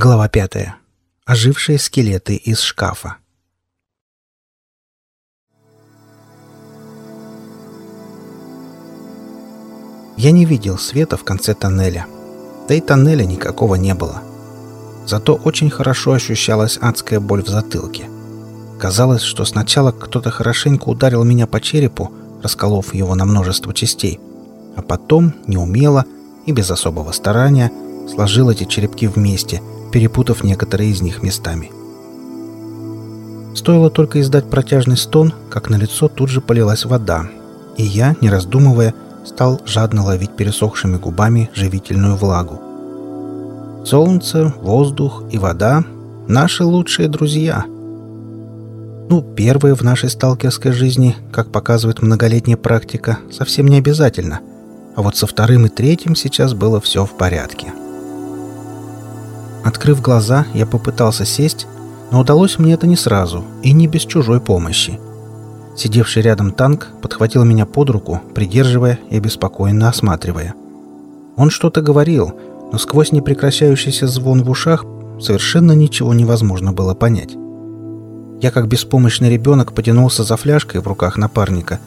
Глава пятая. Ожившие скелеты из шкафа. Я не видел света в конце тоннеля. Да и тоннеля никакого не было. Зато очень хорошо ощущалась адская боль в затылке. Казалось, что сначала кто-то хорошенько ударил меня по черепу, расколов его на множество частей, а потом, неумело и без особого старания, сложил эти черепки вместе, перепутав некоторые из них местами. Стоило только издать протяжный стон, как на лицо тут же полилась вода, и я, не раздумывая, стал жадно ловить пересохшими губами живительную влагу. Солнце, воздух и вода — наши лучшие друзья. Ну, первые в нашей сталкерской жизни, как показывает многолетняя практика, совсем не обязательно. А вот со вторым и третьим сейчас было все в порядке. Открыв глаза, я попытался сесть, но удалось мне это не сразу и не без чужой помощи. Сидевший рядом танк подхватил меня под руку, придерживая и беспокойно осматривая. Он что-то говорил, но сквозь непрекращающийся звон в ушах совершенно ничего невозможно было понять. Я как беспомощный ребенок потянулся за фляжкой в руках напарника,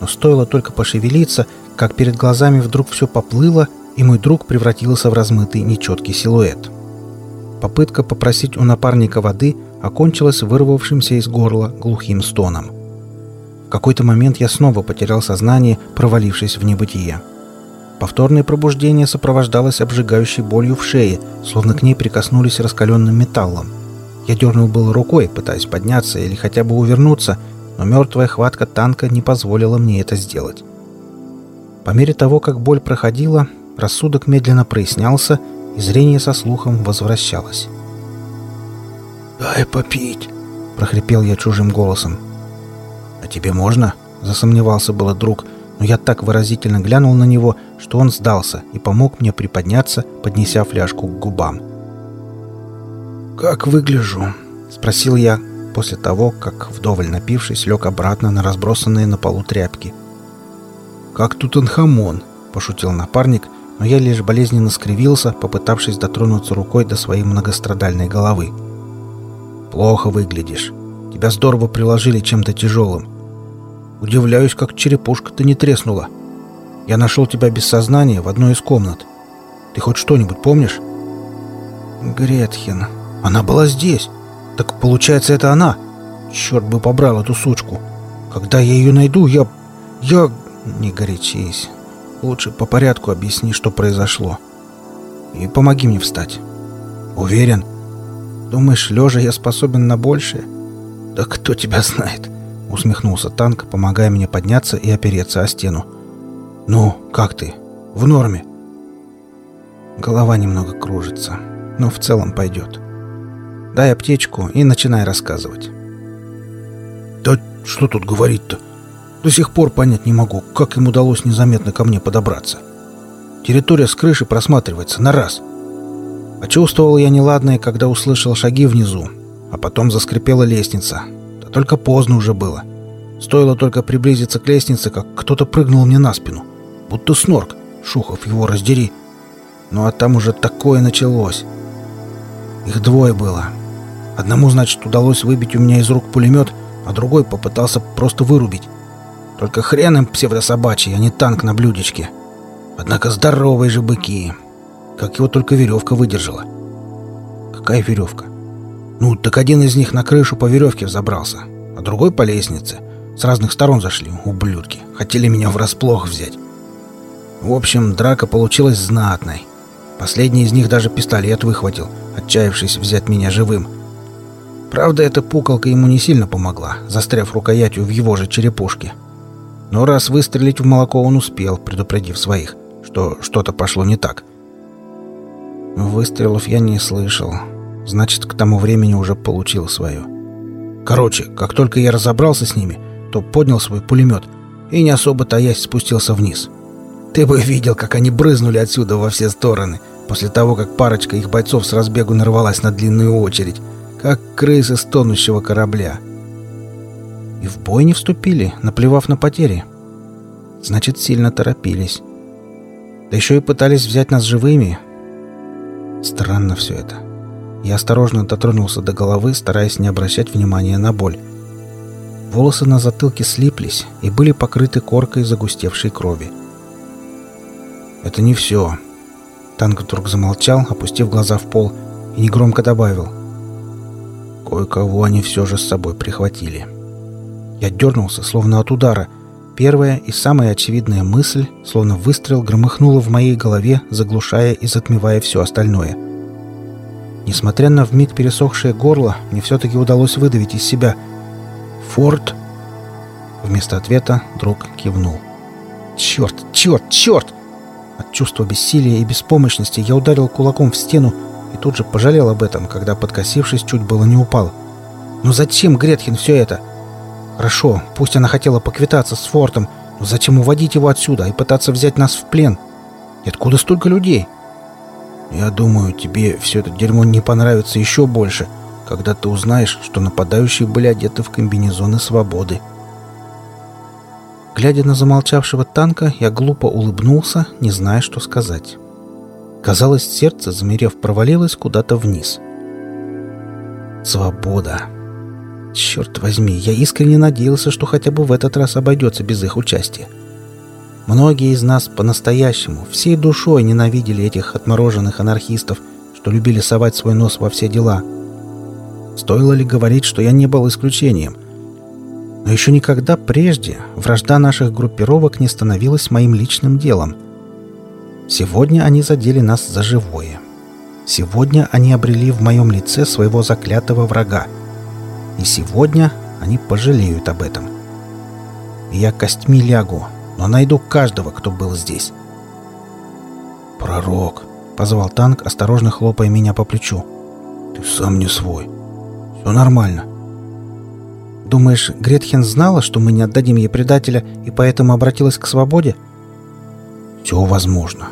но стоило только пошевелиться, как перед глазами вдруг все поплыло, и мой друг превратился в размытый нечеткий силуэт. Попытка попросить у напарника воды окончилась вырвавшимся из горла глухим стоном. В какой-то момент я снова потерял сознание, провалившись в небытие. Повторное пробуждение сопровождалось обжигающей болью в шее, словно к ней прикоснулись раскаленным металлом. Я дернул было рукой, пытаясь подняться или хотя бы увернуться, но мертвая хватка танка не позволила мне это сделать. По мере того, как боль проходила, рассудок медленно прояснялся, и зрение со слухом возвращалось. «Дай попить!» — прохрипел я чужим голосом. «А тебе можно?» — засомневался было друг, но я так выразительно глянул на него, что он сдался и помог мне приподняться, поднеся фляжку к губам. «Как выгляжу?» — спросил я после того, как, вдоволь напившись, лег обратно на разбросанные на полу тряпки. «Как Тутанхамон!» — пошутил напарник, но я лишь болезненно скривился, попытавшись дотронуться рукой до своей многострадальной головы. «Плохо выглядишь. Тебя здорово приложили чем-то тяжелым. Удивляюсь, как черепушка-то не треснула. Я нашел тебя без сознания в одной из комнат. Ты хоть что-нибудь помнишь?» «Гретхен. Она была здесь. Так получается, это она. Черт бы побрал эту сучку. Когда я ее найду, я... я... Не горячись. Лучше по порядку объясни, что произошло. И помоги мне встать. Уверен? Думаешь, лежа я способен на большее? Да кто тебя знает? Усмехнулся танк, помогая мне подняться и опереться о стену. Ну, как ты? В норме? Голова немного кружится, но в целом пойдет. Дай аптечку и начинай рассказывать. Да что тут говорить-то? До сих пор понять не могу, как им удалось незаметно ко мне подобраться. Территория с крыши просматривается на раз. Почувствовал я неладное, когда услышал шаги внизу, а потом заскрипела лестница. Да только поздно уже было. Стоило только приблизиться к лестнице, как кто-то прыгнул мне на спину. Будто снорк. Шухов его раздери. Ну а там уже такое началось. Их двое было. Одному, значит, удалось выбить у меня из рук пулемет, а другой попытался просто вырубить. Только хрен им псевдособачий, а не танк на блюдечке. Однако здоровые же быки. Как его только веревка выдержала. Какая веревка? Ну, так один из них на крышу по веревке взобрался, а другой по лестнице. С разных сторон зашли, ублюдки. Хотели меня врасплох взять. В общем, драка получилась знатной. Последний из них даже пистолет выхватил, отчаявшись взять меня живым. Правда, эта пукалка ему не сильно помогла, застряв рукоятью в его же черепушке. Но раз выстрелить в молоко он успел, предупредив своих, что что-то пошло не так. Выстрелов я не слышал. Значит, к тому времени уже получил свое. Короче, как только я разобрался с ними, то поднял свой пулемет и не особо таясь спустился вниз. Ты бы видел, как они брызнули отсюда во все стороны, после того, как парочка их бойцов с разбегу нарвалась на длинную очередь, как крысы с тонущего корабля. И в бой не вступили, наплевав на потери. Значит, сильно торопились. Да еще и пытались взять нас живыми. Странно все это. Я осторожно дотронулся до головы, стараясь не обращать внимания на боль. Волосы на затылке слиплись и были покрыты коркой загустевшей крови. «Это не все». Танк вдруг замолчал, опустив глаза в пол, и негромко добавил. «Кое-кого они все же с собой прихватили». Я дернулся, словно от удара. Первая и самая очевидная мысль, словно выстрел, громыхнула в моей голове, заглушая и затмевая все остальное. Несмотря на вмиг пересохшее горло, мне все-таки удалось выдавить из себя «Форд!» Вместо ответа друг кивнул. «Черт! Черт! Черт!» От чувства бессилия и беспомощности я ударил кулаком в стену и тут же пожалел об этом, когда, подкосившись, чуть было не упал. «Ну зачем Гретхен все это?» «Хорошо, пусть она хотела поквитаться с Фортом, но зачем уводить его отсюда и пытаться взять нас в плен? И откуда столько людей?» Я думаю, тебе все это дерьмо не понравится еще больше, когда ты узнаешь, что нападающие были одеты в комбинезоны свободы. Глядя на замолчавшего танка, я глупо улыбнулся, не зная, что сказать. Казалось, сердце, замерев, провалилось куда-то вниз. Свобода. Черт возьми, я искренне надеялся, что хотя бы в этот раз обойдется без их участия. Многие из нас по-настоящему, всей душой ненавидели этих отмороженных анархистов, что любили совать свой нос во все дела. Стоило ли говорить, что я не был исключением? Но еще никогда прежде вражда наших группировок не становилась моим личным делом. Сегодня они задели нас за живое. Сегодня они обрели в моем лице своего заклятого врага. И сегодня они пожалеют об этом. я костьми лягу, но найду каждого, кто был здесь. «Пророк!» — позвал танк, осторожно хлопая меня по плечу. «Ты сам не свой. Все нормально». «Думаешь, Гретхен знала, что мы не отдадим ей предателя, и поэтому обратилась к свободе?» «Все возможно.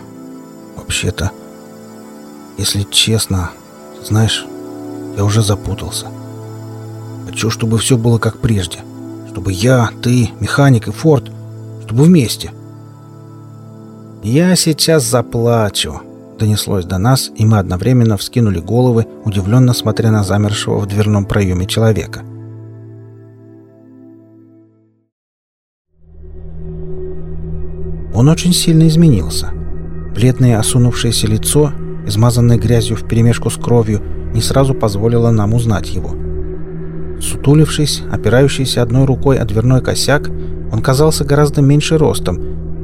Вообще-то, если честно, знаешь, я уже запутался. Хочу, чтобы все было как прежде. Чтобы я, ты, механик и Форд чтобы вместе. «Я сейчас заплачу», — донеслось до нас, и мы одновременно вскинули головы, удивленно смотря на замершего в дверном проеме человека. Он очень сильно изменился. Бледное осунувшееся лицо, измазанное грязью вперемешку с кровью, не сразу позволило нам узнать его. Сутулившись, опирающийся одной рукой о дверной косяк, он казался гораздо меньше ростом,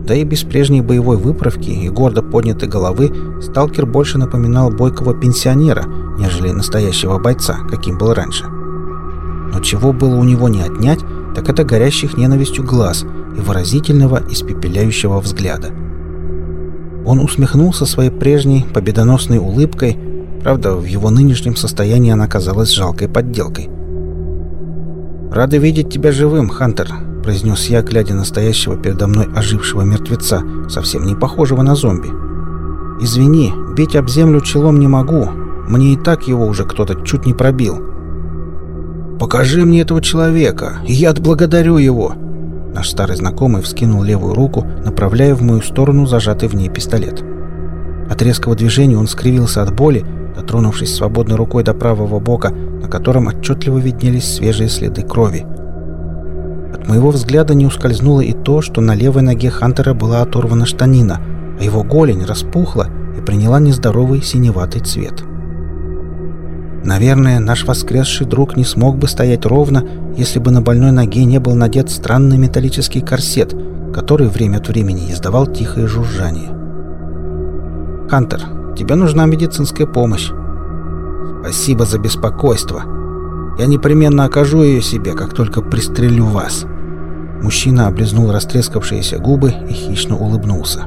да и без прежней боевой выправки и гордо поднятой головы сталкер больше напоминал бойкого пенсионера, нежели настоящего бойца, каким был раньше. Но чего было у него не отнять, так это горящих ненавистью глаз и выразительного испепеляющего взгляда. Он усмехнулся своей прежней победоносной улыбкой, правда, в его нынешнем состоянии она казалась жалкой подделкой. «Рады видеть тебя живым, Хантер», — произнес я, глядя на стоящего передо мной ожившего мертвеца, совсем не похожего на зомби. «Извини, бить об землю челом не могу. Мне и так его уже кто-то чуть не пробил». «Покажи мне этого человека, я отблагодарю его!» Наш старый знакомый вскинул левую руку, направляя в мою сторону зажатый в ней пистолет. От резкого движения он скривился от боли, дотронувшись свободной рукой до правого бока, на котором отчетливо виднелись свежие следы крови. От моего взгляда не ускользнуло и то, что на левой ноге Хантера была оторвана штанина, а его голень распухла и приняла нездоровый синеватый цвет. Наверное, наш воскресший друг не смог бы стоять ровно, если бы на больной ноге не был надет странный металлический корсет, который время от времени издавал тихое жужжание. «Хантер, тебе нужна медицинская помощь». «Спасибо за беспокойство», я непременно окажу ее себе, как только пристрелю вас». Мужчина облизнул растрескавшиеся губы и хищно улыбнулся.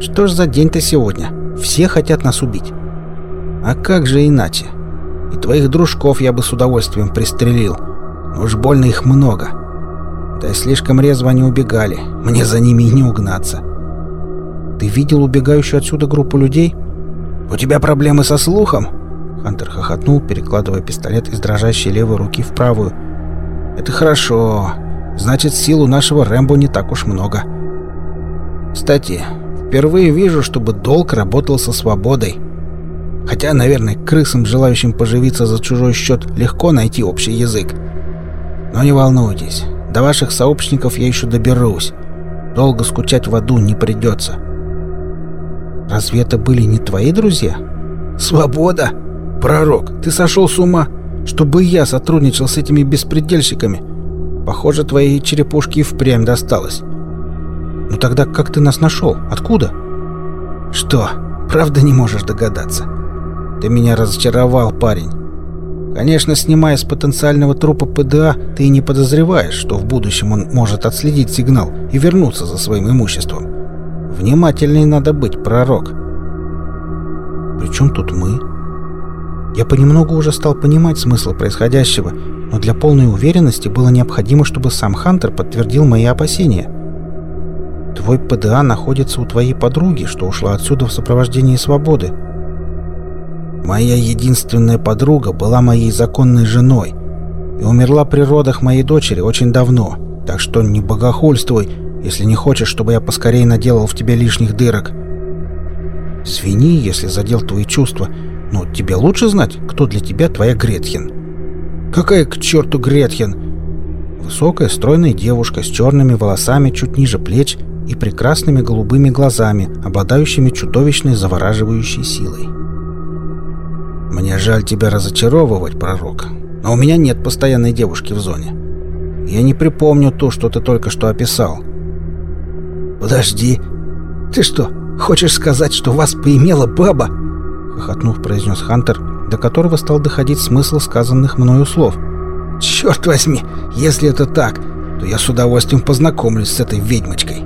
«Что ж за день-то сегодня? Все хотят нас убить». «А как же иначе? И твоих дружков я бы с удовольствием пристрелил. Но уж больно их много. Да и слишком резво они убегали. Мне за ними и не угнаться». «Ты видел убегающую отсюда группу людей?» «У тебя проблемы со слухом?» Хантер хохотнул, перекладывая пистолет из дрожащей левой руки в правую. «Это хорошо. Значит, сил у нашего Рэмбо не так уж много. Кстати, впервые вижу, чтобы долг работал со свободой. Хотя, наверное, крысам, желающим поживиться за чужой счет, легко найти общий язык. Но не волнуйтесь, до ваших сообщников я еще доберусь. Долго скучать в аду не придется. Разве это были не твои друзья? Свобода? Пророк, ты сошел с ума? Чтобы я сотрудничал с этими беспредельщиками? Похоже, твоей черепушке и впрямь досталось. Ну тогда как ты нас нашел? Откуда? Что, правда не можешь догадаться? Ты меня разочаровал, парень. Конечно, снимая с потенциального трупа ПДА, ты и не подозреваешь, что в будущем он может отследить сигнал и вернуться за своим имуществом. Внимательней надо быть, пророк. Причем тут мы? Я понемногу уже стал понимать смысл происходящего, но для полной уверенности было необходимо, чтобы сам Хантер подтвердил мои опасения. Твой ПДА находится у твоей подруги, что ушла отсюда в сопровождении свободы. Моя единственная подруга была моей законной женой и умерла при родах моей дочери очень давно, так что не богохульствуй, если не хочешь, чтобы я поскорее наделал в тебе лишних дырок. Свини, если задел твои чувства, но тебе лучше знать, кто для тебя твоя Гретхен. Какая к черту Гретхен? Высокая, стройная девушка с черными волосами чуть ниже плеч и прекрасными голубыми глазами, обладающими чудовищной завораживающей силой. Мне жаль тебя разочаровывать, пророк, но у меня нет постоянной девушки в зоне. Я не припомню то, что ты только что описал. Подожди. Ты что, хочешь сказать, что вас поимела баба? Хохотнув, произнес Хантер, до которого стал доходить смысл сказанных мною слов. Черт возьми, если это так, то я с удовольствием познакомлюсь с этой ведьмочкой.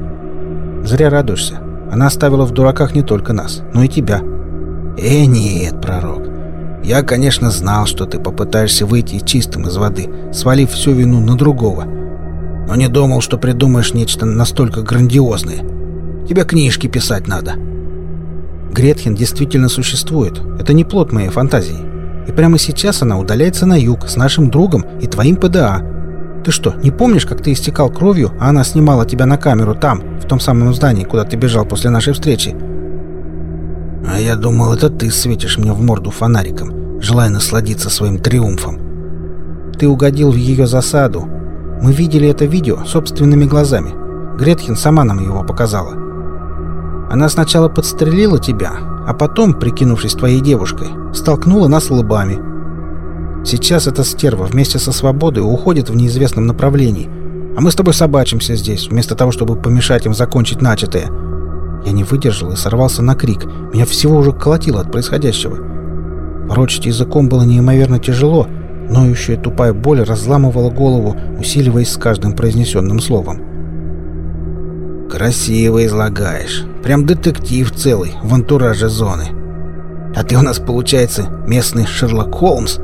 Зря радуешься. Она оставила в дураках не только нас, но и тебя. Э, нет, пророк. Я, конечно, знал, что ты попытаешься выйти чистым из воды, свалив всю вину на другого. Но не думал, что придумаешь нечто настолько грандиозное. Тебе книжки писать надо. Гретхен действительно существует. Это не плод моей фантазии. И прямо сейчас она удаляется на юг с нашим другом и твоим ПДА. Ты что, не помнишь, как ты истекал кровью, а она снимала тебя на камеру там, в том самом здании, куда ты бежал после нашей встречи? А я думал, это ты светишь мне в морду фонариком, желая насладиться своим триумфом. Ты угодил в ее засаду. Мы видели это видео собственными глазами. Гретхен сама нам его показала. Она сначала подстрелила тебя, а потом, прикинувшись твоей девушкой, столкнула нас лбами. Сейчас эта стерва вместе со свободой уходит в неизвестном направлении, а мы с тобой собачимся здесь, вместо того, чтобы помешать им закончить начатое. Я не выдержал и сорвался на крик. Меня всего уже колотило от происходящего. Ворочать языком было неимоверно тяжело, ноющая тупая боль разламывала голову, усиливаясь с каждым произнесенным словом. «Красиво излагаешь. Прям детектив целый в антураже зоны. А ты у нас, получается, местный Шерлок Холмс?»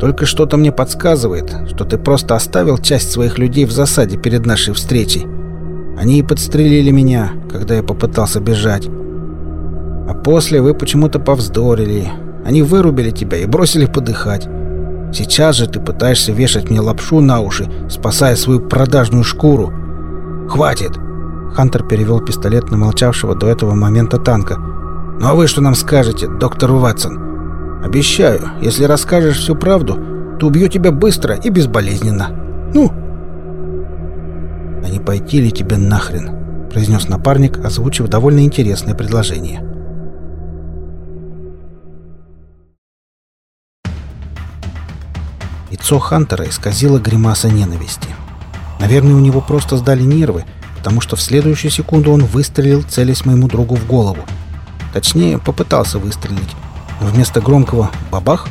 Только что-то мне подсказывает, что ты просто оставил часть своих людей в засаде перед нашей встречей. Они и подстрелили меня, когда я попытался бежать. А после вы почему-то повздорили. Они вырубили тебя и бросили подыхать. Сейчас же ты пытаешься вешать мне лапшу на уши, спасая свою продажную шкуру. Хватит!» Хантер перевел пистолет на молчавшего до этого момента танка. «Ну а вы что нам скажете, доктор Ватсон? Обещаю, если расскажешь всю правду, то убью тебя быстро и безболезненно. Ну, «А не пойти ли тебе нахрен?» — произнес напарник, озвучив довольно интересное предложение. Лицо Хантера исказило гримаса ненависти. Наверное, у него просто сдали нервы, потому что в следующую секунду он выстрелил, целясь моему другу в голову. Точнее, попытался выстрелить. Но вместо громкого «бабах»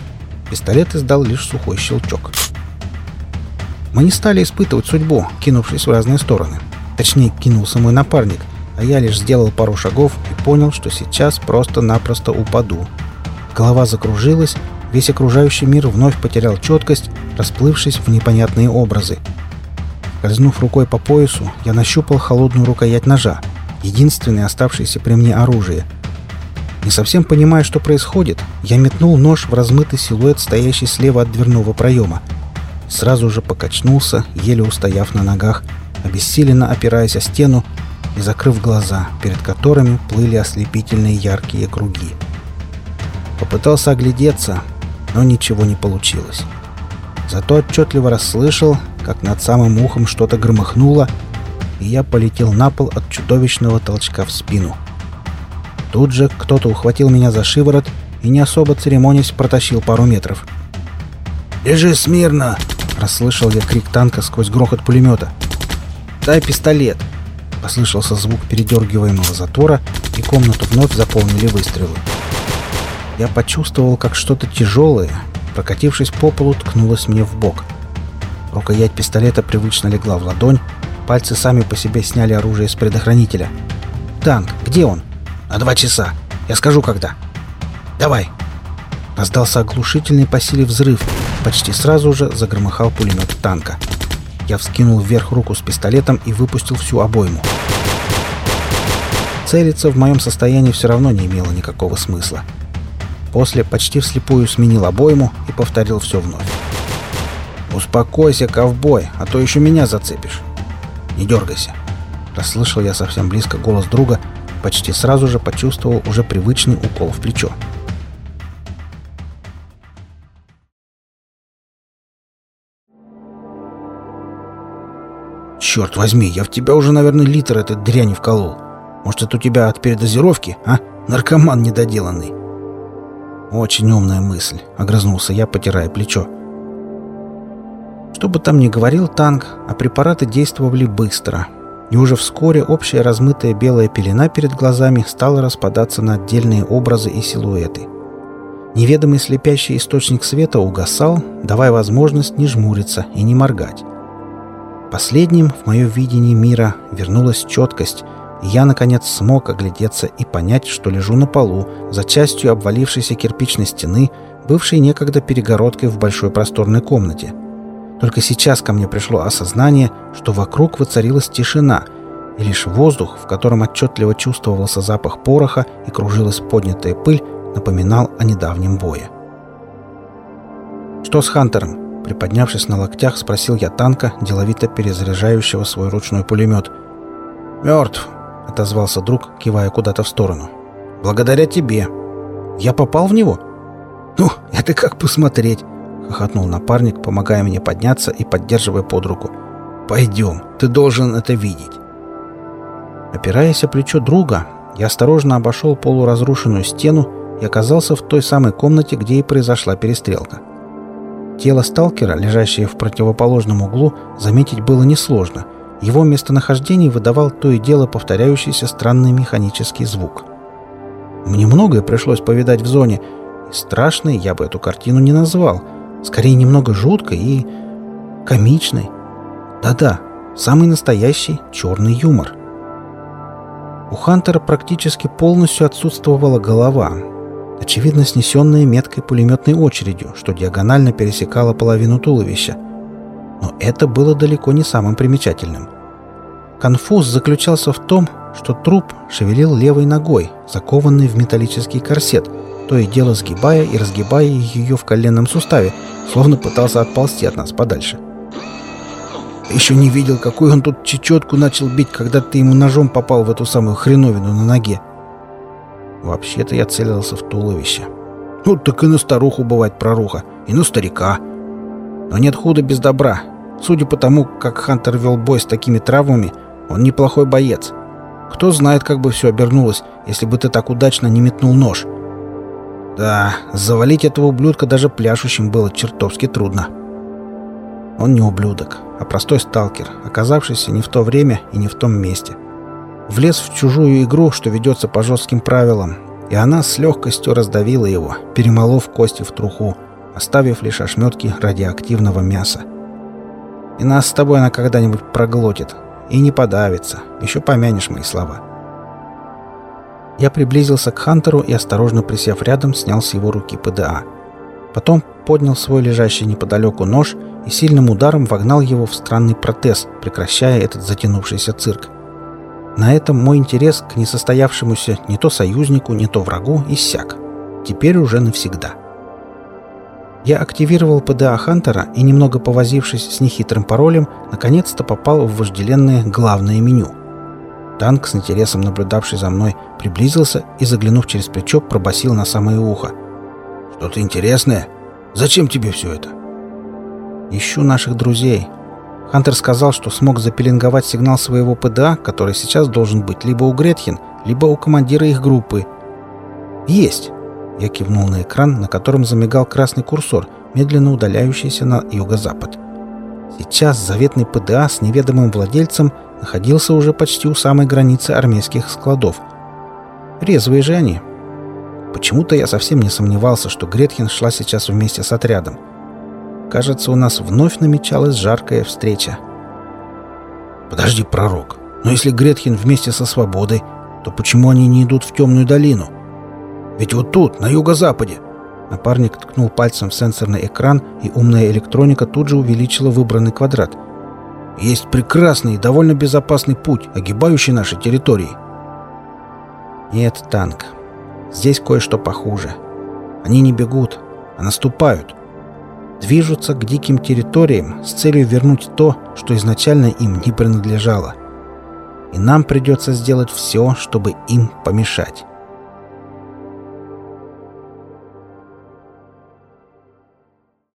пистолет издал лишь сухой щелчок. Мы не стали испытывать судьбу, кинувшись в разные стороны. Точнее, кинулся мой напарник, а я лишь сделал пару шагов и понял, что сейчас просто-напросто упаду. Голова закружилась, весь окружающий мир вновь потерял четкость, расплывшись в непонятные образы. Скользнув рукой по поясу, я нащупал холодную рукоять ножа, единственное оставшееся при мне оружие. Не совсем понимая, что происходит, я метнул нож в размытый силуэт, стоящий слева от дверного проема — сразу же покачнулся, еле устояв на ногах, обессиленно опираясь о стену и закрыв глаза, перед которыми плыли ослепительные яркие круги. Попытался оглядеться, но ничего не получилось. Зато отчетливо расслышал, как над самым ухом что-то громыхнуло, и я полетел на пол от чудовищного толчка в спину. Тут же кто-то ухватил меня за шиворот и, не особо церемонясь, протащил пару метров. «Лежи смирно!» — расслышал я крик танка сквозь грохот пулемета. «Дай пистолет!» — послышался звук передергиваемого затвора, и комнату вновь заполнили выстрелы. Я почувствовал, как что-то тяжелое, прокатившись по полу, ткнулось мне в бок. Рукоять пистолета привычно легла в ладонь, пальцы сами по себе сняли оружие с предохранителя. «Танк, где он?» «На два часа. Я скажу, когда». «Давай!» Раздался оглушительный по силе взрыв. Почти сразу же загромыхал пулемет танка. Я вскинул вверх руку с пистолетом и выпустил всю обойму. Целиться в моем состоянии все равно не имело никакого смысла. После почти вслепую сменил обойму и повторил все вновь. «Успокойся, ковбой, а то еще меня зацепишь. Не дергайся!» Расслышал я совсем близко голос друга, почти сразу же почувствовал уже привычный укол в плечо. «Черт возьми, я в тебя уже, наверное, литр этой дряни вколол. Может, это у тебя от передозировки, а? Наркоман недоделанный». «Очень умная мысль», — огрызнулся я, потирая плечо. Что бы там ни говорил танк, а препараты действовали быстро. И уже вскоре общая размытая белая пелена перед глазами стала распадаться на отдельные образы и силуэты. Неведомый слепящий источник света угасал, давая возможность не жмуриться и не моргать. Последним в мое видение мира вернулась четкость, и я, наконец, смог оглядеться и понять, что лежу на полу, за частью обвалившейся кирпичной стены, бывшей некогда перегородкой в большой просторной комнате. Только сейчас ко мне пришло осознание, что вокруг воцарилась тишина, и лишь воздух, в котором отчетливо чувствовался запах пороха и кружилась поднятая пыль, напоминал о недавнем бое. «Что с Хантером?» Приподнявшись на локтях, спросил я танка, деловито перезаряжающего свой ручной пулемет. «Мертв», — отозвался друг, кивая куда-то в сторону. «Благодаря тебе. Я попал в него?» «Ну, это как посмотреть», — хохотнул напарник, помогая мне подняться и поддерживая под руку. «Пойдем, ты должен это видеть». Опираясь о плечо друга, я осторожно обошел полуразрушенную стену и оказался в той самой комнате, где и произошла перестрелка. Тело сталкера, лежащее в противоположном углу, заметить было несложно. Его местонахождение выдавал то и дело повторяющийся странный механический звук. Мне многое пришлось повидать в зоне, и страшной я бы эту картину не назвал. Скорее, немного жуткой и... комичной. Да-да, самый настоящий черный юмор. У Хантера практически полностью отсутствовала голова, очевидно снесенные меткой пулеметной очередью, что диагонально пересекало половину туловища. Но это было далеко не самым примечательным. Конфуз заключался в том, что труп шевелил левой ногой, закованной в металлический корсет, то и дело сгибая и разгибая ее в коленном суставе, словно пытался отползти от нас подальше. Еще не видел, какую он тут чечетку начал бить, когда ты ему ножом попал в эту самую хреновину на ноге. Вообще-то я целился в туловище. Ну, так и на старуху бывает проруха, и на старика. Но нет худа без добра. Судя по тому, как Хантер вел бой с такими травмами, он неплохой боец. Кто знает, как бы все обернулось, если бы ты так удачно не метнул нож. Да, завалить этого ублюдка даже пляшущим было чертовски трудно. Он не ублюдок, а простой сталкер, оказавшийся не в то время и не в том месте. — влез в чужую игру, что ведется по жестким правилам, и она с легкостью раздавила его, перемолов кости в труху, оставив лишь ошметки радиоактивного мяса. И нас с тобой она когда-нибудь проглотит и не подавится, еще помянешь мои слова. Я приблизился к Хантеру и, осторожно присев рядом, снял с его руки ПДА. Потом поднял свой лежащий неподалеку нож и сильным ударом вогнал его в странный протез, прекращая этот затянувшийся цирк. На этом мой интерес к несостоявшемуся не то союзнику, не то врагу иссяк. Теперь уже навсегда. Я активировал ПДА Хантера и, немного повозившись с нехитрым паролем, наконец-то попал в вожделенное главное меню. Танк, с интересом наблюдавший за мной, приблизился и, заглянув через плечо, пробасил на самое ухо. Что-то интересное? Зачем тебе все это?» «Ищу наших друзей. Хантер сказал, что смог запеленговать сигнал своего ПДА, который сейчас должен быть либо у Гретхен, либо у командира их группы. «Есть!» Я кивнул на экран, на котором замигал красный курсор, медленно удаляющийся на юго-запад. Сейчас заветный ПДА с неведомым владельцем находился уже почти у самой границы армейских складов. Резвые же они. Почему-то я совсем не сомневался, что Гретхен шла сейчас вместе с отрядом. Кажется, у нас вновь намечалась жаркая встреча. «Подожди, пророк, но если Гретхен вместе со Свободой, то почему они не идут в темную долину? Ведь вот тут, на юго-западе, Напарник ткнул пальцем в сенсорный экран, и умная электроника тут же увеличила выбранный квадрат. «Есть прекрасный и довольно безопасный путь, огибающий наши территории». «Нет, танк. Здесь кое-что похуже. Они не бегут, а наступают. Движутся к диким территориям с целью вернуть то, что изначально им не принадлежало. И нам придется сделать все, чтобы им помешать».